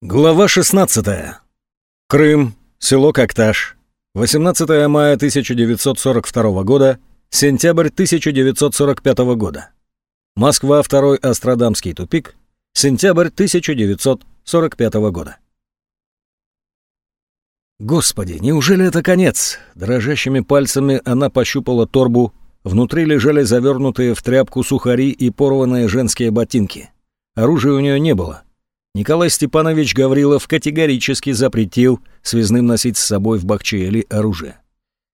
Глава 16. Крым, село Кокташ. 18 мая 1942 года, сентябрь 1945 года. Москва, второй Астрадамский тупик, сентябрь 1945 года. Господи, неужели это конец? Дрожащими пальцами она пощупала торбу. Внутри лежали завернутые в тряпку сухари и порванные женские ботинки. Оружия у нее не было. Николай Степанович Гаврилов категорически запретил связным носить с собой в Бахчеели оружие.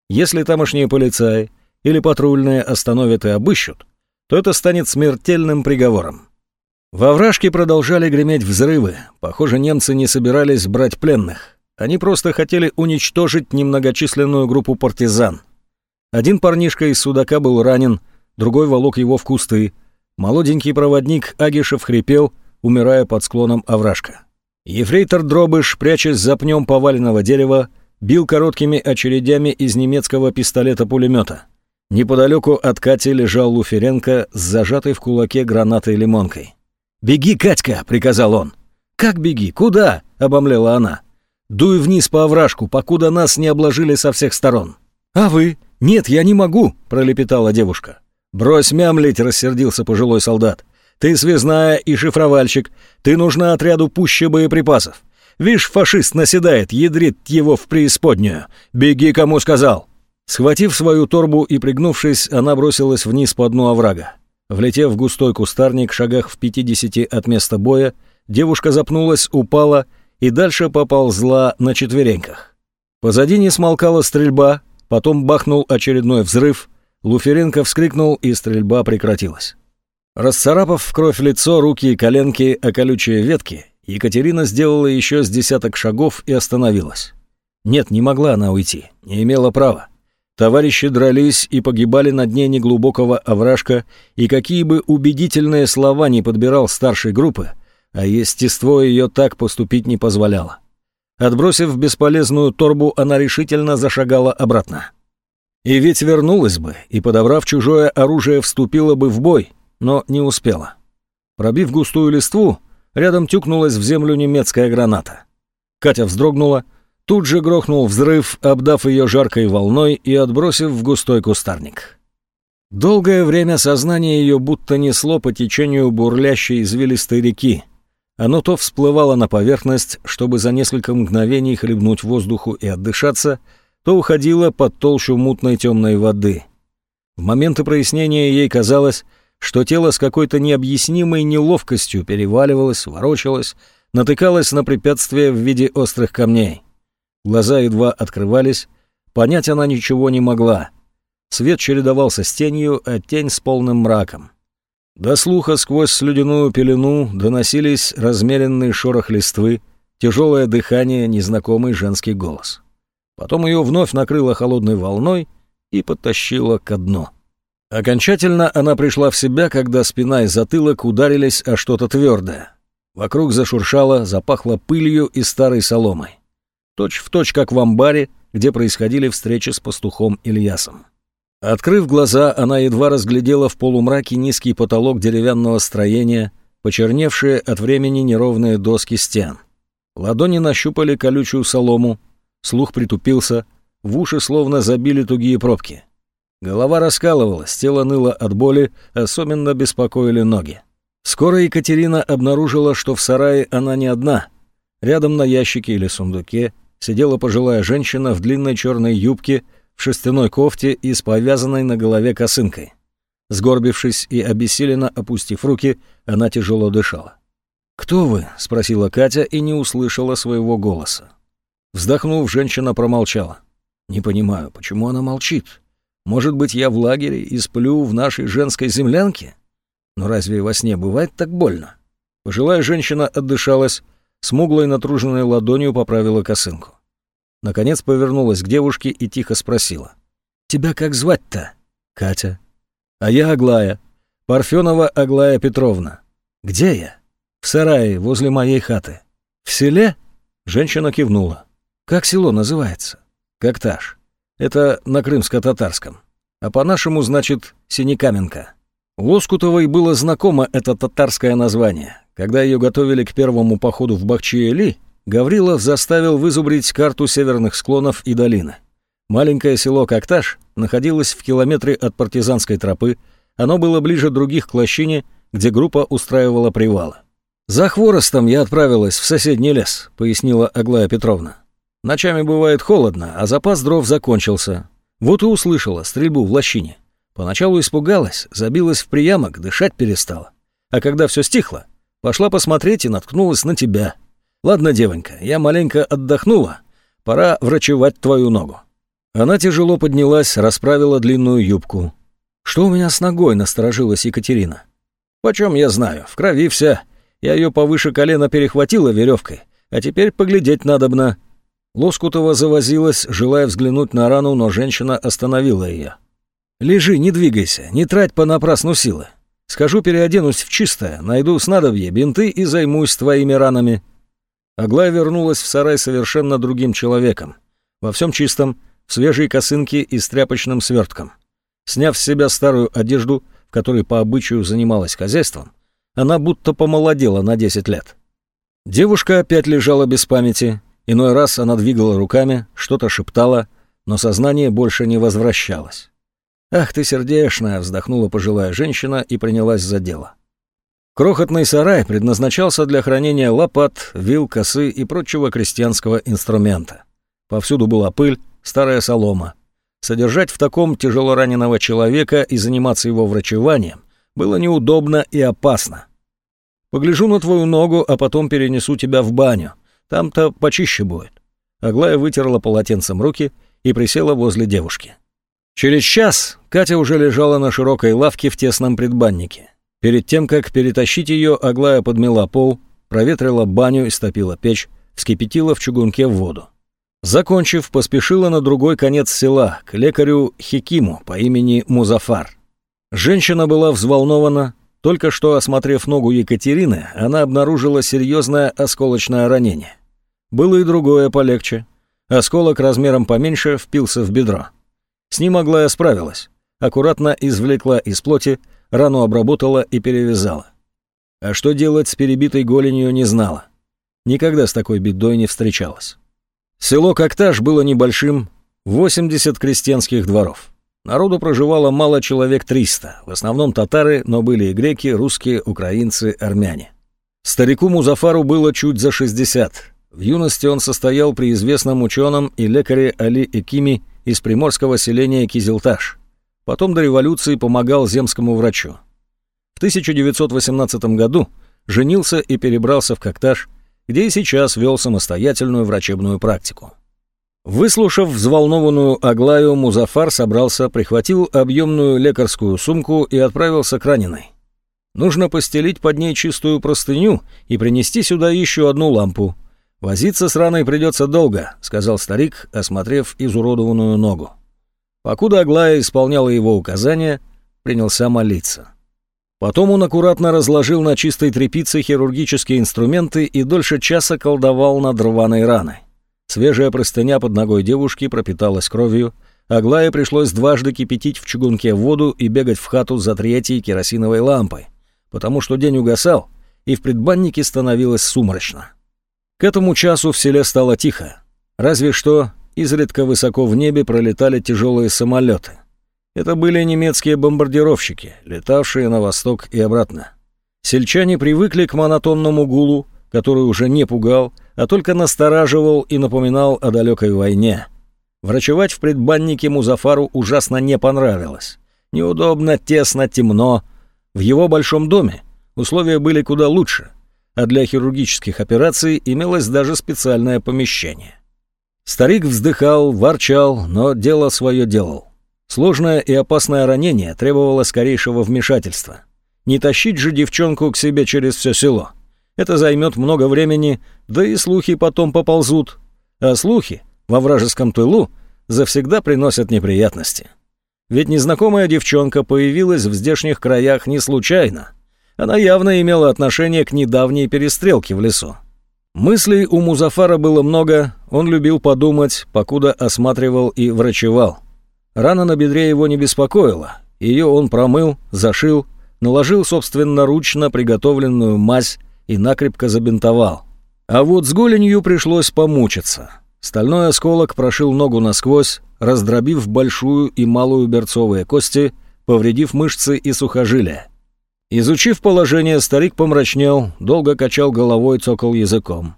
Если тамошние полицаи или патрульные остановят и обыщут, то это станет смертельным приговором. Во вражке продолжали греметь взрывы. Похоже, немцы не собирались брать пленных. Они просто хотели уничтожить немногочисленную группу партизан. Один парнишка из Судака был ранен, другой волок его в кусты. Молоденький проводник Агишев хрипел – умирая под склоном овражка. Ефрейтор Дробыш, прячась за пнем поваленного дерева, бил короткими очередями из немецкого пистолета-пулемета. Неподалеку от Кати лежал Луференко с зажатой в кулаке гранатой лимонкой. «Беги, Катька!» — приказал он. «Как беги? Куда?» — обомлела она. «Дуй вниз по овражку, покуда нас не обложили со всех сторон». «А вы?» «Нет, я не могу!» — пролепетала девушка. «Брось мямлить!» — рассердился пожилой солдат. Ты связная и шифровальщик. Ты нужна отряду пуще боеприпасов. Вишь, фашист наседает, ядрит его в преисподнюю. Беги, кому сказал!» Схватив свою торбу и пригнувшись, она бросилась вниз по дну оврага. Влетев в густой кустарник, шагах в пятидесяти от места боя, девушка запнулась, упала и дальше поползла на четвереньках. Позади не смолкала стрельба, потом бахнул очередной взрыв, Луференко вскрикнул, и стрельба прекратилась. Расцарапав в кровь лицо, руки и коленки о колючие ветки, Екатерина сделала еще с десяток шагов и остановилась. Нет, не могла она уйти, не имела права. Товарищи дрались и погибали на дне неглубокого овражка, и какие бы убедительные слова не подбирал старшей группы, а естество ее так поступить не позволяло. Отбросив бесполезную торбу, она решительно зашагала обратно. И ведь вернулась бы, и, подобрав чужое оружие, вступила бы в бой — но не успела. Пробив густую листву, рядом тюкнулась в землю немецкая граната. Катя вздрогнула, тут же грохнул взрыв, обдав ее жаркой волной и отбросив в густой кустарник. Долгое время сознание ее будто несло по течению бурлящей извилистой реки. Оно то всплывало на поверхность, чтобы за несколько мгновений хлебнуть воздуху и отдышаться, то уходило под толщу мутной темной воды. В моменты прояснения ей казалось, что тело с какой-то необъяснимой неловкостью переваливалось, ворочалось, натыкалось на препятствия в виде острых камней. Глаза едва открывались, понять она ничего не могла. Свет чередовался с тенью, а тень с полным мраком. До слуха сквозь слюдяную пелену доносились размеренный шорох листвы, тяжелое дыхание, незнакомый женский голос. Потом ее вновь накрыло холодной волной и подтащило ко дну. Окончательно она пришла в себя, когда спина и затылок ударились о что-то твердое. Вокруг зашуршало, запахло пылью и старой соломой. Точь в точь, как в амбаре, где происходили встречи с пастухом Ильясом. Открыв глаза, она едва разглядела в полумраке низкий потолок деревянного строения, почерневшие от времени неровные доски стен. Ладони нащупали колючую солому, слух притупился, в уши словно забили тугие пробки. Голова раскалывалась, тело ныло от боли, особенно беспокоили ноги. Скоро Екатерина обнаружила, что в сарае она не одна. Рядом на ящике или сундуке сидела пожилая женщина в длинной черной юбке, в шерстяной кофте и с повязанной на голове косынкой. Сгорбившись и обессиленно опустив руки, она тяжело дышала. «Кто вы?» — спросила Катя и не услышала своего голоса. Вздохнув, женщина промолчала. «Не понимаю, почему она молчит?» Может быть, я в лагере и сплю в нашей женской землянке? Но разве во сне бывает так больно? Пожилая женщина отдышалась, смуглой натруженной ладонью поправила косынку. Наконец повернулась к девушке и тихо спросила. «Тебя как звать-то?» «Катя». «А я Аглая. Парфенова Аглая Петровна». «Где я?» «В сарае, возле моей хаты». «В селе?» Женщина кивнула. «Как село называется?» «Кокташ». Это на крымско-татарском. А по-нашему значит Синекаменка. Лоскутовой было знакомо это татарское название. когда ее готовили к первому походу в Бахчиэли, Гаврилов заставил вызубрить карту северных склонов и долины. Маленькое село Кокташ находилось в километре от партизанской тропы, оно было ближе других к лощине, где группа устраивала привалы. «За хворостом я отправилась в соседний лес», — пояснила Аглая Петровна. «Ночами бывает холодно, а запас дров закончился. Вот и услышала стрельбу в лощине. Поначалу испугалась, забилась в приямок, дышать перестала. А когда все стихло, пошла посмотреть и наткнулась на тебя. Ладно, девонька, я маленько отдохнула, пора врачевать твою ногу». Она тяжело поднялась, расправила длинную юбку. «Что у меня с ногой?» — насторожилась Екатерина. «Почем я знаю? В крови вся. Я ее повыше колена перехватила веревкой, а теперь поглядеть надобно». Лоскутова завозилась, желая взглянуть на рану, но женщина остановила ее. «Лежи, не двигайся, не трать понапрасну силы. Скажу, переоденусь в чистое, найду снадобье, бинты и займусь твоими ранами». Аглая вернулась в сарай совершенно другим человеком. Во всем чистом, в свежей косынке и с тряпочным свертком. Сняв с себя старую одежду, которой по обычаю занималась хозяйством, она будто помолодела на 10 лет. Девушка опять лежала без памяти, иной раз она двигала руками, что-то шептала, но сознание больше не возвращалось. «Ах ты сердешная!» — вздохнула пожилая женщина и принялась за дело. Крохотный сарай предназначался для хранения лопат, вил, косы и прочего крестьянского инструмента. Повсюду была пыль, старая солома, Содержать в таком тяжело раненого человека и заниматься его врачеванием было неудобно и опасно. Погляжу на твою ногу, а потом перенесу тебя в баню. Там-то почище будет. Аглая вытерла полотенцем руки и присела возле девушки. Через час Катя уже лежала на широкой лавке в тесном предбаннике. Перед тем, как перетащить ее, Аглая подмела пол, проветрила баню и стопила печь, вскипятила в чугунке воду. Закончив, поспешила на другой конец села, к лекарю Хикиму по имени Музафар. Женщина была взволнована. Только что осмотрев ногу Екатерины, она обнаружила серьезное осколочное ранение. Было и другое полегче. Осколок размером поменьше впился в бедро. С ним Аглая справилась. Аккуратно извлекла из плоти, рану обработала и перевязала. А что делать с перебитой голенью не знала. Никогда с такой бедой не встречалась. Село Кокташ было небольшим, 80 крестьянских дворов. Народу проживало мало человек 300, в основном татары, но были и греки, русские, украинцы, армяне. Старику Музафару было чуть за 60. В юности он состоял при известном ученом и лекаре Али Экими из приморского селения Кизилташ. Потом до революции помогал земскому врачу. В 1918 году женился и перебрался в Кокташ, где и сейчас вел самостоятельную врачебную практику. Выслушав взволнованную Аглаю, Музафар собрался, прихватил объемную лекарскую сумку и отправился к раненой. Нужно постелить под ней чистую простыню и принести сюда еще одну лампу. Возиться с раной придется долго, сказал старик, осмотрев изуродованную ногу. Покуда Аглая исполняла его указания, принялся молиться. Потом он аккуратно разложил на чистой тряпице хирургические инструменты и дольше часа колдовал над рваной раной. Свежая простыня под ногой девушки пропиталась кровью. Аглае пришлось дважды кипятить в чугунке воду и бегать в хату за третьей керосиновой лампой, потому что день угасал, и в предбаннике становилось сумрачно. К этому часу в селе стало тихо. Разве что изредка высоко в небе пролетали тяжелые самолеты. Это были немецкие бомбардировщики, летавшие на восток и обратно. Сельчане привыкли к монотонному гулу, который уже не пугал, а только настораживал и напоминал о далекой войне. Врачевать в предбаннике Музафару ужасно не понравилось. Неудобно, тесно, темно. В его большом доме условия были куда лучше, а для хирургических операций имелось даже специальное помещение. Старик вздыхал, ворчал, но дело свое делал. Сложное и опасное ранение требовало скорейшего вмешательства. Не тащить же девчонку к себе через все село. Это займет много времени, да и слухи потом поползут. А слухи во вражеском тылу завсегда приносят неприятности. Ведь незнакомая девчонка появилась в здешних краях не случайно. Она явно имела отношение к недавней перестрелке в лесу. Мыслей у Музафара было много, он любил подумать, покуда осматривал и врачевал. Рана на бедре его не беспокоила. Ее он промыл, зашил, наложил собственноручно приготовленную мазь и накрепко забинтовал. А вот с голенью пришлось помучиться. Стальной осколок прошил ногу насквозь, раздробив большую и малую берцовые кости, повредив мышцы и сухожилия. Изучив положение, старик помрачнел, долго качал головой, цокал языком.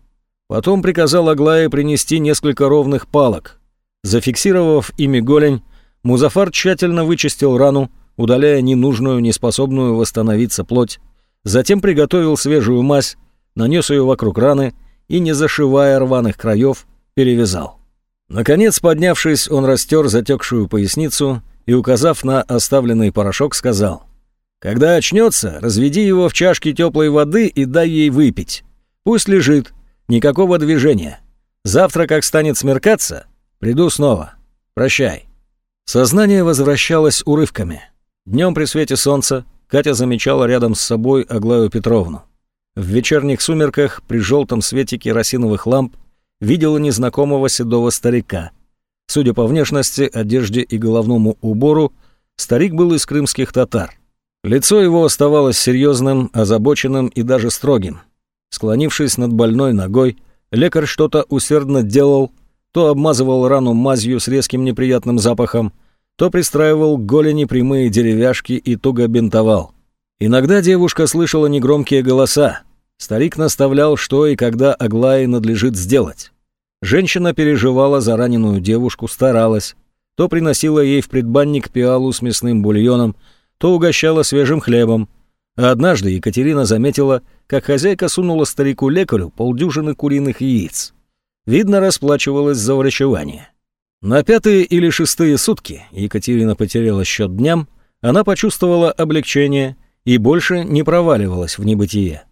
Потом приказал Аглае принести несколько ровных палок. Зафиксировав ими голень, Музафар тщательно вычистил рану, удаляя ненужную, неспособную восстановиться плоть, затем приготовил свежую мазь, нанес ее вокруг раны и, не зашивая рваных краев, перевязал. Наконец, поднявшись, он растер затекшую поясницу и, указав на оставленный порошок, сказал, «Когда очнется, разведи его в чашке теплой воды и дай ей выпить. Пусть лежит, никакого движения. Завтра, как станет смеркаться, приду снова. Прощай». Сознание возвращалось урывками. Днем при свете солнца Катя замечала рядом с собой Аглаю Петровну. В вечерних сумерках при желтом свете керосиновых ламп видела незнакомого седого старика. Судя по внешности, одежде и головному убору, старик был из крымских татар. Лицо его оставалось серьезным, озабоченным и даже строгим. Склонившись над больной ногой, лекарь что-то усердно делал, то обмазывал рану мазью с резким неприятным запахом, то пристраивал к голени прямые деревяшки и туго бинтовал. Иногда девушка слышала негромкие голоса. Старик наставлял, что и когда Аглае надлежит сделать. Женщина переживала за раненую девушку, старалась. То приносила ей в предбанник пиалу с мясным бульоном, то угощала свежим хлебом. А однажды Екатерина заметила, как хозяйка сунула старику-лекарю полдюжины куриных яиц. Видно, расплачивалась за врачевание. На пятые или шестые сутки Екатерина потеряла счет дням, она почувствовала облегчение и больше не проваливалась в небытие.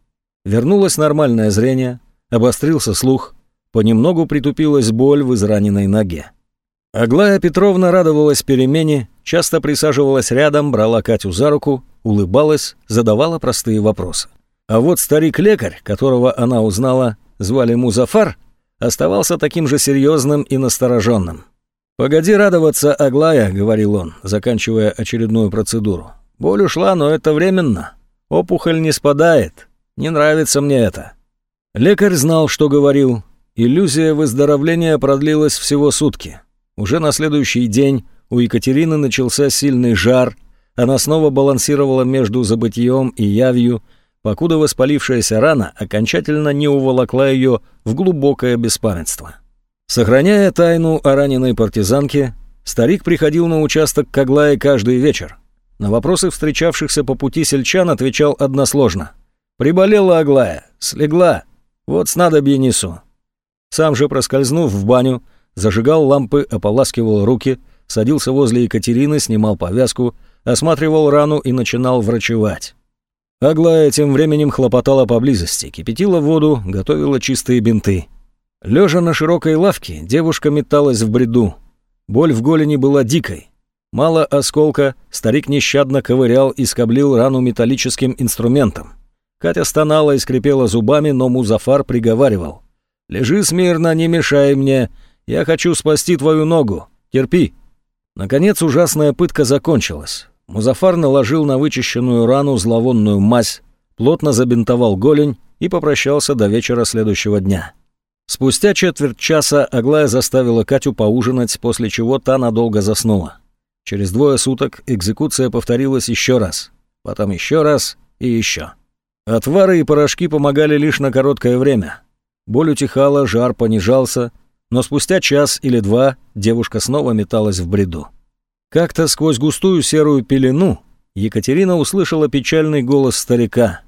Вернулось нормальное зрение, обострился слух, понемногу притупилась боль в израненной ноге. Аглая Петровна радовалась перемене, часто присаживалась рядом, брала Катю за руку, улыбалась, задавала простые вопросы. А вот старик-лекарь, которого она узнала, звали Музафар, оставался таким же серьезным и настороженным. «Погоди радоваться, Аглая», — говорил он, заканчивая очередную процедуру. «Боль ушла, но это временно. Опухоль не спадает. Не нравится мне это». Лекарь знал, что говорил. Иллюзия выздоровления продлилась всего сутки. Уже на следующий день у Екатерины начался сильный жар. Она снова балансировала между забытием и явью, покуда воспалившаяся рана окончательно не уволокла ее в глубокое беспамятство. Сохраняя тайну о раненой партизанке, старик приходил на участок к Аглае каждый вечер. На вопросы встречавшихся по пути сельчан отвечал односложно. «Приболела Аглая, слегла, вот снадобье несу». Сам же, проскользнув в баню, зажигал лампы, ополаскивал руки, садился возле Екатерины, снимал повязку, осматривал рану и начинал врачевать. Аглая тем временем хлопотала поблизости, кипятила воду, готовила чистые бинты. Лежа на широкой лавке, девушка металась в бреду. Боль в голени была дикой. Мало осколка, старик нещадно ковырял и скоблил рану металлическим инструментом. Катя стонала и скрипела зубами, но Музафар приговаривал. «Лежи смирно, не мешай мне. Я хочу спасти твою ногу. Терпи». Наконец ужасная пытка закончилась. Музафар наложил на вычищенную рану зловонную мазь, плотно забинтовал голень и попрощался до вечера следующего дня. Спустя четверть часа Аглая заставила Катю поужинать, после чего та надолго заснула. Через двое суток экзекуция повторилась еще раз, потом еще раз и еще. Отвары и порошки помогали лишь на короткое время. Боль утихала, жар понижался, но спустя час или два девушка снова металась в бреду. Как-то сквозь густую серую пелену Екатерина услышала печальный голос старика.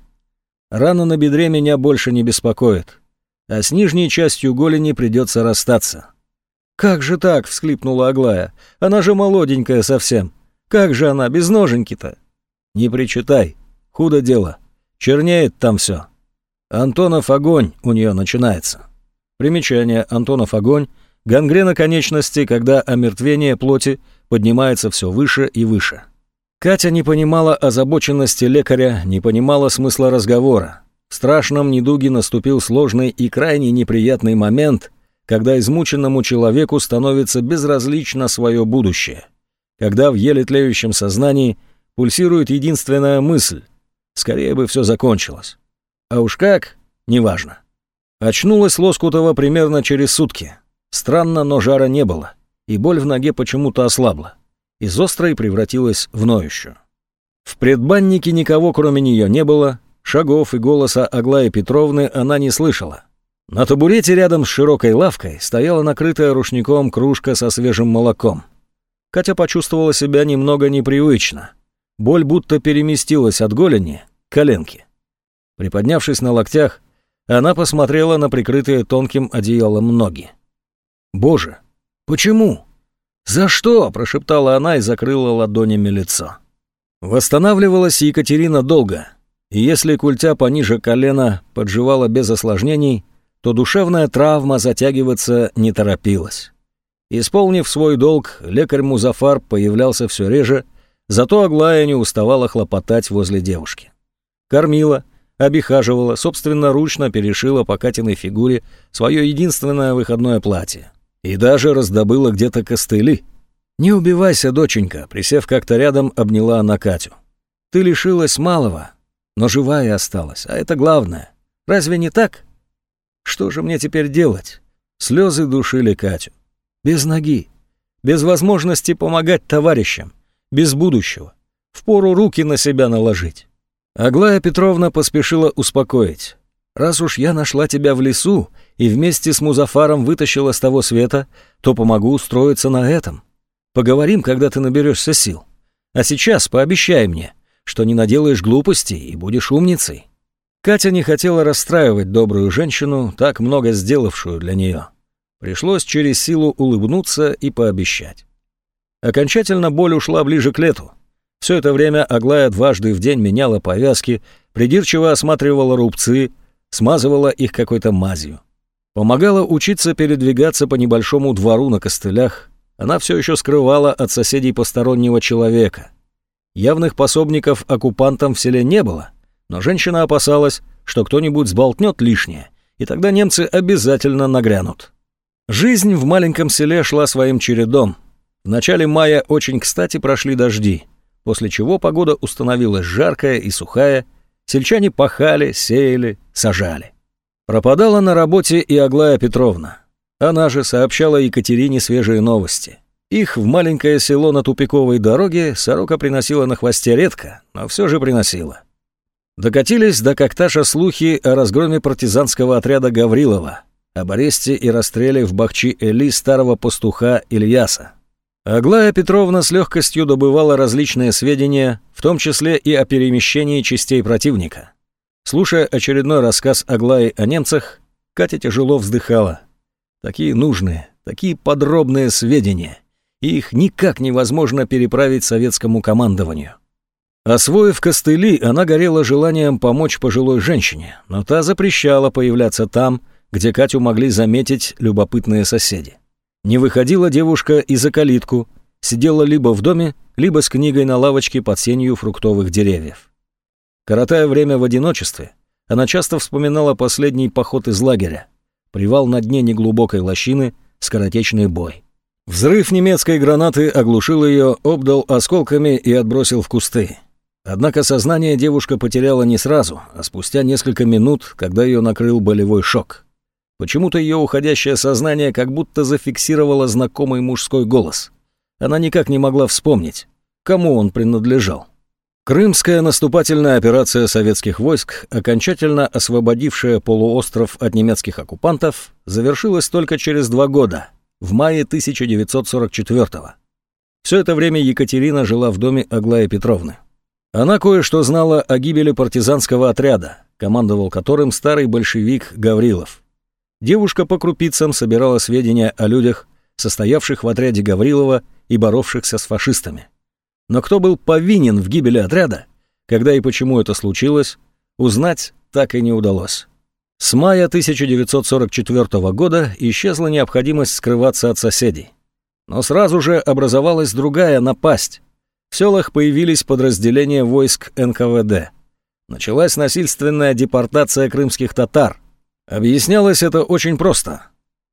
«Рана на бедре меня больше не беспокоит а с нижней частью голени придется расстаться. «Как же так?» — всхлипнула Аглая. «Она же молоденькая совсем. Как же она, без ноженьки-то?» «Не причитай. Худо дело. Чернеет там все. Антонов огонь у нее начинается». Примечание «Антонов огонь» — гангрена конечности, когда омертвение плоти поднимается все выше и выше. Катя не понимала озабоченности лекаря, не понимала смысла разговора. В страшном недуге наступил сложный и крайне неприятный момент, когда измученному человеку становится безразлично свое будущее, когда в еле тлеющем сознании пульсирует единственная мысль – скорее бы все закончилось. А уж как, неважно. Очнулась Лоскутова примерно через сутки. Странно, но жара не было, и боль в ноге почему-то ослабла. Из острой превратилась в ноющую. В предбаннике никого, кроме нее, не было, шагов и голоса Аглаи Петровны она не слышала. На табурете рядом с широкой лавкой стояла накрытая рушником кружка со свежим молоком. Катя почувствовала себя немного непривычно. Боль будто переместилась от голени к коленке. Приподнявшись на локтях, она посмотрела на прикрытые тонким одеялом ноги. «Боже, почему? За что?» – прошептала она и закрыла ладонями лицо. Восстанавливалась Екатерина долго, и если культя пониже колена подживала без осложнений, то душевная травма затягиваться не торопилась. Исполнив свой долг, лекарь Музафар появлялся все реже, зато Аглая не уставала хлопотать возле девушки. Кормила, обихаживала, собственноручно перешила по Катиной фигуре свое единственное выходное платье. И даже раздобыла где-то костыли. «Не убивайся, доченька», — присев как-то рядом, обняла она Катю. «Ты лишилась малого, но живая осталась, а это главное. Разве не так?» «Что же мне теперь делать?» Слезы душили Катю. Без ноги, без возможности помогать товарищам, без будущего. Впору руки на себя наложить. Аглая Петровна поспешила успокоить. «Раз уж я нашла тебя в лесу и вместе с Музафаром вытащила с того света, то помогу устроиться на этом. Поговорим, когда ты наберешься сил. А сейчас пообещай мне, что не наделаешь глупостей и будешь умницей». Катя не хотела расстраивать добрую женщину, так много сделавшую для нее. Пришлось через силу улыбнуться и пообещать. Окончательно боль ушла ближе к лету. Все это время Аглая дважды в день меняла повязки, придирчиво осматривала рубцы, смазывала их какой-то мазью. Помогала учиться передвигаться по небольшому двору на костылях. Она все еще скрывала от соседей постороннего человека. Явных пособников оккупантам в селе не было, но женщина опасалась, что кто-нибудь сболтнет лишнее, и тогда немцы обязательно нагрянут. Жизнь в маленьком селе шла своим чередом. В начале мая очень кстати прошли дожди, после чего погода установилась жаркая и сухая, сельчане пахали, сеяли, сажали. Пропадала на работе и Аглая Петровна. Она же сообщала Екатерине свежие новости. Их в маленькое село на тупиковой дороге сорока приносила на хвосте редко, но все же приносила. Докатились до Кокташа слухи о разгроме партизанского отряда Гаврилова, об аресте и расстреле в Бахчи-Эли старого пастуха Ильяса. Аглая Петровна с легкостью добывала различные сведения, в том числе и о перемещении частей противника. Слушая очередной рассказ Аглаи о немцах, Катя тяжело вздыхала. Такие нужные, такие подробные сведения, и их никак невозможно переправить советскому командованию. Освоив костыли, она горела желанием помочь пожилой женщине, но та запрещала появляться там, где Катю могли заметить любопытные соседи. Не выходила девушка и за калитку, сидела либо в доме, либо с книгой на лавочке под сенью фруктовых деревьев. Коротая время в одиночестве, она часто вспоминала последний поход из лагеря, привал на дне неглубокой лощины, скоротечный бой. Взрыв немецкой гранаты оглушил ее, обдал осколками и отбросил в кусты. Однако сознание девушка потеряла не сразу, а спустя несколько минут, когда ее накрыл болевой шок. Почему-то ее уходящее сознание как будто зафиксировало знакомый мужской голос. Она никак не могла вспомнить, кому он принадлежал. Крымская наступательная операция советских войск, окончательно освободившая полуостров от немецких оккупантов, завершилась только через два года, в мае 1944 -го. Все это время Екатерина жила в доме Аглаи Петровны. Она кое-что знала о гибели партизанского отряда, командовал которым старый большевик Гаврилов. Девушка по крупицам собирала сведения о людях, состоявших в отряде Гаврилова и боровшихся с фашистами. Но кто был повинен в гибели отряда, когда и почему это случилось, узнать так и не удалось. С мая 1944 года исчезла необходимость скрываться от соседей. Но сразу же образовалась другая напасть. В селах появились подразделения войск НКВД. Началась насильственная депортация крымских татар – Объяснялось это очень просто.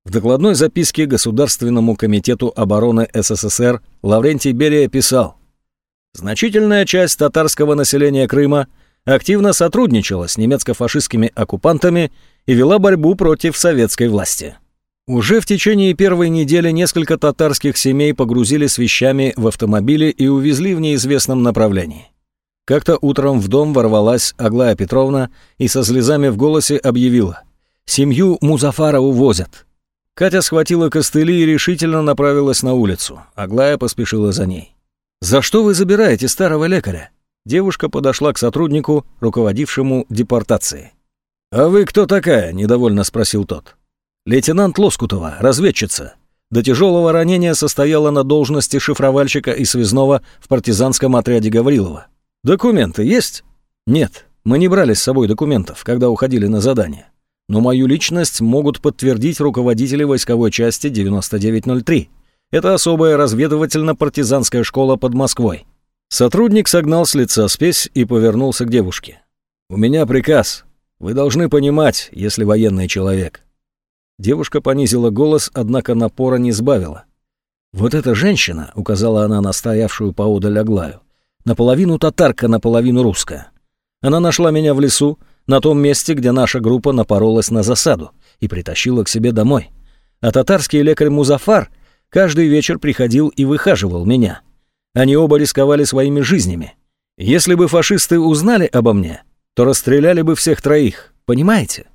В докладной записке Государственному комитету обороны СССР Лаврентий Берия писал «Значительная часть татарского населения Крыма активно сотрудничала с немецко-фашистскими оккупантами и вела борьбу против советской власти. Уже в течение первой недели несколько татарских семей погрузили с вещами в автомобили и увезли в неизвестном направлении. Как-то утром в дом ворвалась Аглая Петровна и со слезами в голосе объявила «Семью Музафара увозят». Катя схватила костыли и решительно направилась на улицу. Аглая поспешила за ней. «За что вы забираете старого лекаря?» Девушка подошла к сотруднику, руководившему депортацией. «А вы кто такая?» – недовольно спросил тот. «Лейтенант Лоскутова, разведчица. До тяжелого ранения состояла на должности шифровальщика и связного в партизанском отряде Гаврилова. Документы есть?» «Нет, мы не брали с собой документов, когда уходили на задание. Но мою личность могут подтвердить руководители войсковой части 9903. Это особая разведывательно-партизанская школа под Москвой. Сотрудник согнал с лица спесь и повернулся к девушке. «У меня приказ. Вы должны понимать, если военный человек». Девушка понизила голос, однако напора не сбавила. «Вот эта женщина», — указала она на стоявшую поодаль Аглаю, «наполовину татарка, наполовину русская. Она нашла меня в лесу, на том месте, где наша группа напоролась на засаду, и притащила к себе домой. А татарский лекарь Музафар каждый вечер приходил и выхаживал меня». Они оба рисковали своими жизнями. Если бы фашисты узнали обо мне, то расстреляли бы всех троих, понимаете?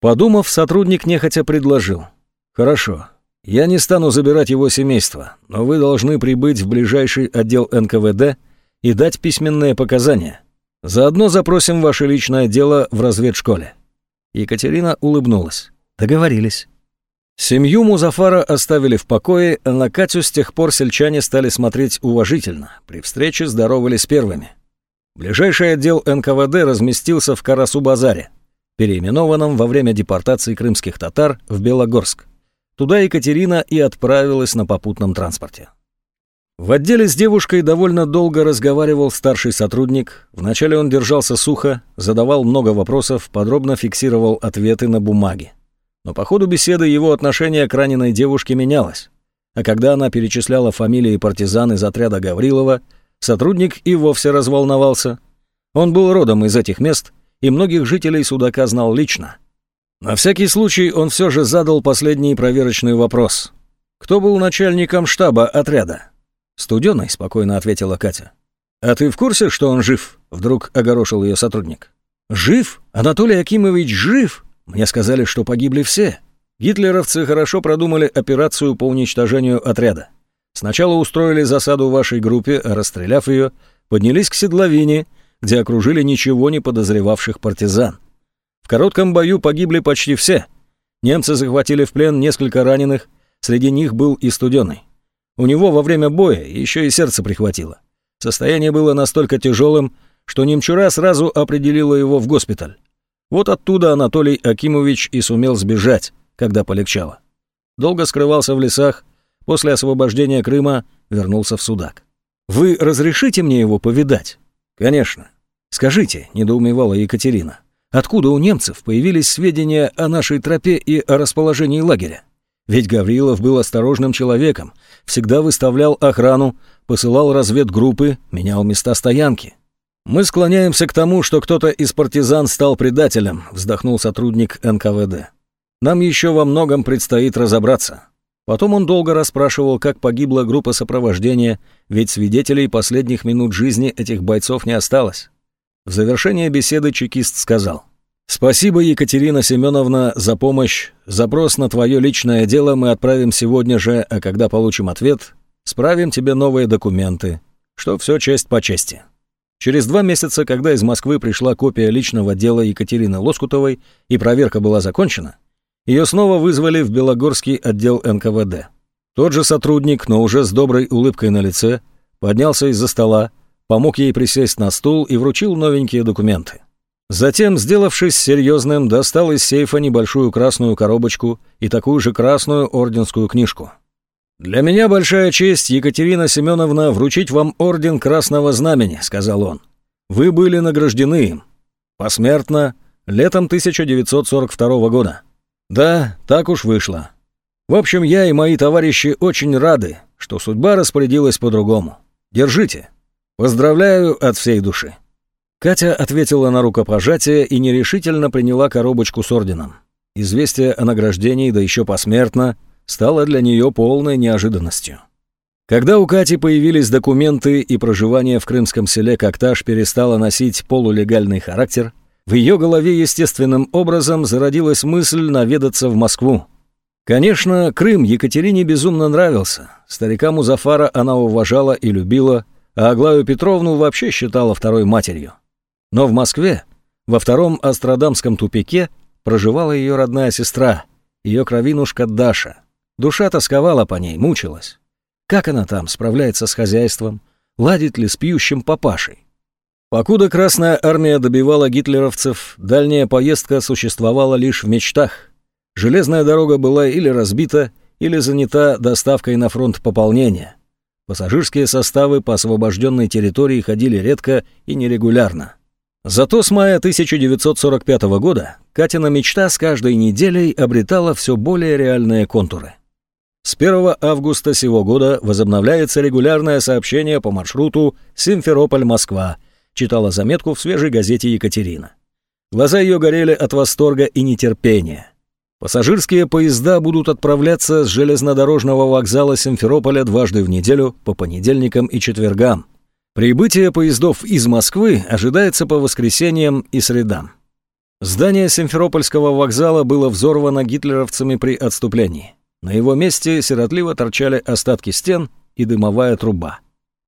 Подумав, сотрудник нехотя предложил. «Хорошо, я не стану забирать его семейство, но вы должны прибыть в ближайший отдел НКВД и дать письменные показания. Заодно запросим ваше личное дело в разведшколе». Екатерина улыбнулась. «Договорились». Семью Музафара оставили в покое, а на Катю с тех пор сельчане стали смотреть уважительно. При встрече здоровались первыми. Ближайший отдел НКВД разместился в Карасу-базаре, переименованном во время депортации крымских татар в Белогорск. Туда Екатерина и отправилась на попутном транспорте. В отделе с девушкой довольно долго разговаривал старший сотрудник. Вначале он держался сухо, задавал много вопросов, подробно фиксировал ответы на бумаге. Но по ходу беседы его отношение к раненой девушке менялось. А когда она перечисляла фамилии партизан из отряда Гаврилова, сотрудник и вовсе разволновался. Он был родом из этих мест и многих жителей Судака знал лично. На всякий случай он все же задал последний проверочный вопрос. «Кто был начальником штаба отряда?» «Студеный», — спокойно ответила Катя. «А ты в курсе, что он жив?» — вдруг огорошил ее сотрудник. «Жив? Анатолий Акимович жив?» Мне сказали, что погибли все. Гитлеровцы хорошо продумали операцию по уничтожению отряда. Сначала устроили засаду вашей группе, расстреляв ее, поднялись к седловине, где окружили ничего не подозревавших партизан. В коротком бою погибли почти все. Немцы захватили в плен несколько раненых, среди них был и студеный. У него во время боя еще и сердце прихватило. Состояние было настолько тяжелым, что немчура сразу определила его в госпиталь. Вот оттуда Анатолий Акимович и сумел сбежать, когда полегчало. Долго скрывался в лесах, после освобождения Крыма вернулся в Судак. «Вы разрешите мне его повидать?» «Конечно». «Скажите», — недоумевала Екатерина, «откуда у немцев появились сведения о нашей тропе и о расположении лагеря? Ведь Гаврилов был осторожным человеком, всегда выставлял охрану, посылал разведгруппы, менял места стоянки». «Мы склоняемся к тому, что кто-то из партизан стал предателем», вздохнул сотрудник НКВД. «Нам еще во многом предстоит разобраться». Потом он долго расспрашивал, как погибла группа сопровождения, ведь свидетелей последних минут жизни этих бойцов не осталось. В завершение беседы чекист сказал. «Спасибо, Екатерина Семеновна, за помощь. Запрос на твое личное дело мы отправим сегодня же, а когда получим ответ, справим тебе новые документы, что все честь по чести». Через два месяца, когда из Москвы пришла копия личного дела Екатерины Лоскутовой и проверка была закончена, ее снова вызвали в Белогорский отдел НКВД. Тот же сотрудник, но уже с доброй улыбкой на лице, поднялся из-за стола, помог ей присесть на стул и вручил новенькие документы. Затем, сделавшись серьезным, достал из сейфа небольшую красную коробочку и такую же красную орденскую книжку. «Для меня большая честь, Екатерина Семеновна, вручить вам орден Красного Знамени», — сказал он. «Вы были награждены им. Посмертно, летом 1942 года. Да, так уж вышло. В общем, я и мои товарищи очень рады, что судьба распорядилась по-другому. Держите. Поздравляю от всей души». Катя ответила на рукопожатие и нерешительно приняла коробочку с орденом. Известие о награждении, да еще посмертно, стало для нее полной неожиданностью. Когда у Кати появились документы и проживание в крымском селе Кокташ перестало носить полулегальный характер, в ее голове естественным образом зародилась мысль наведаться в Москву. Конечно, Крым Екатерине безумно нравился. Старика Музафара она уважала и любила, а Аглаю Петровну вообще считала второй матерью. Но в Москве, во втором Астрадамском тупике, проживала ее родная сестра, ее кровинушка Даша. Душа тосковала по ней, мучилась. Как она там справляется с хозяйством? Ладит ли с пьющим папашей? Покуда Красная Армия добивала гитлеровцев, дальняя поездка существовала лишь в мечтах. Железная дорога была или разбита, или занята доставкой на фронт пополнения. Пассажирские составы по освобожденной территории ходили редко и нерегулярно. Зато с мая 1945 года Катина мечта с каждой неделей обретала все более реальные контуры. С 1 августа сего года возобновляется регулярное сообщение по маршруту Симферополь-Москва, читала заметку в свежей газете Екатерина. Глаза ее горели от восторга и нетерпения. Пассажирские поезда будут отправляться с железнодорожного вокзала Симферополя дважды в неделю по понедельникам и четвергам. Прибытие поездов из Москвы ожидается по воскресеньям и средам. Здание Симферопольского вокзала было взорвано гитлеровцами при отступлении. На его месте сиротливо торчали остатки стен и дымовая труба.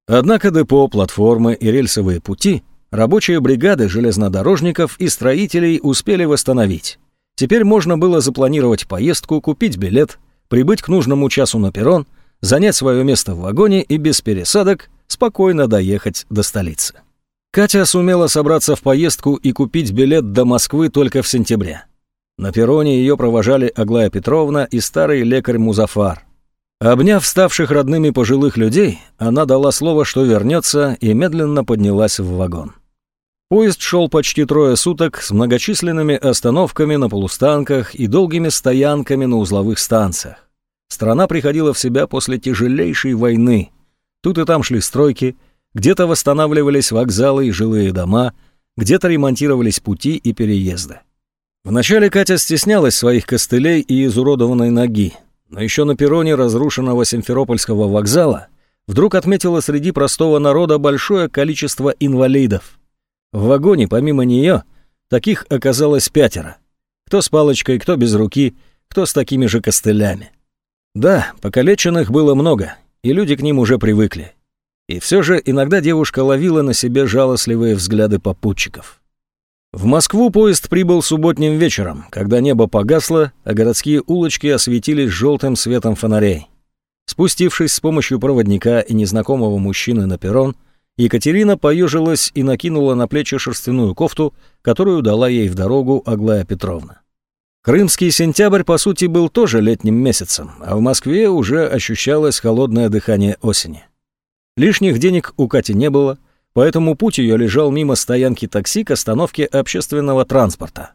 Однако депо, платформы и рельсовые пути рабочие бригады железнодорожников и строителей успели восстановить. Теперь можно было запланировать поездку, купить билет, прибыть к нужному часу на перрон, занять свое место в вагоне и без пересадок спокойно доехать до столицы. Катя сумела собраться в поездку и купить билет до Москвы только в сентябре. На перроне ее провожали Аглая Петровна и старый лекарь Музафар. Обняв ставших родными пожилых людей, она дала слово, что вернется, и медленно поднялась в вагон. Поезд шел почти трое суток с многочисленными остановками на полустанках и долгими стоянками на узловых станциях. Страна приходила в себя после тяжелейшей войны. Тут и там шли стройки, где-то восстанавливались вокзалы и жилые дома, где-то ремонтировались пути и переезды. Вначале Катя стеснялась своих костылей и изуродованной ноги, но еще на перроне разрушенного Симферопольского вокзала вдруг отметила среди простого народа большое количество инвалидов. В вагоне, помимо нее, таких оказалось пятеро. Кто с палочкой, кто без руки, кто с такими же костылями. Да, покалеченных было много, и люди к ним уже привыкли. И все же иногда девушка ловила на себе жалостливые взгляды попутчиков. В Москву поезд прибыл субботним вечером, когда небо погасло, а городские улочки осветились желтым светом фонарей. Спустившись с помощью проводника и незнакомого мужчины на перрон, Екатерина поежилась и накинула на плечи шерстяную кофту, которую дала ей в дорогу Аглая Петровна. Крымский сентябрь, по сути, был тоже летним месяцем, а в Москве уже ощущалось холодное дыхание осени. Лишних денег у Кати не было — поэтому путь ее лежал мимо стоянки такси к остановке общественного транспорта.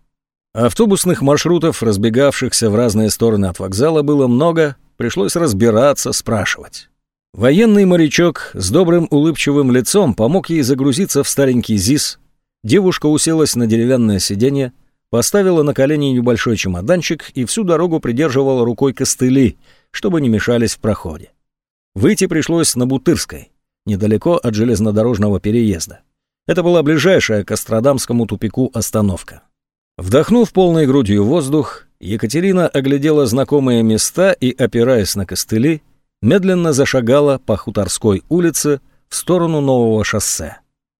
Автобусных маршрутов, разбегавшихся в разные стороны от вокзала, было много, пришлось разбираться, спрашивать. Военный морячок с добрым улыбчивым лицом помог ей загрузиться в старенький ЗИС. Девушка уселась на деревянное сиденье, поставила на колени небольшой чемоданчик и всю дорогу придерживала рукой костыли, чтобы не мешались в проходе. Выйти пришлось на Бутырской недалеко от железнодорожного переезда. Это была ближайшая к Астрадамскому тупику остановка. Вдохнув полной грудью воздух, Екатерина оглядела знакомые места и, опираясь на костыли, медленно зашагала по Хуторской улице в сторону нового шоссе.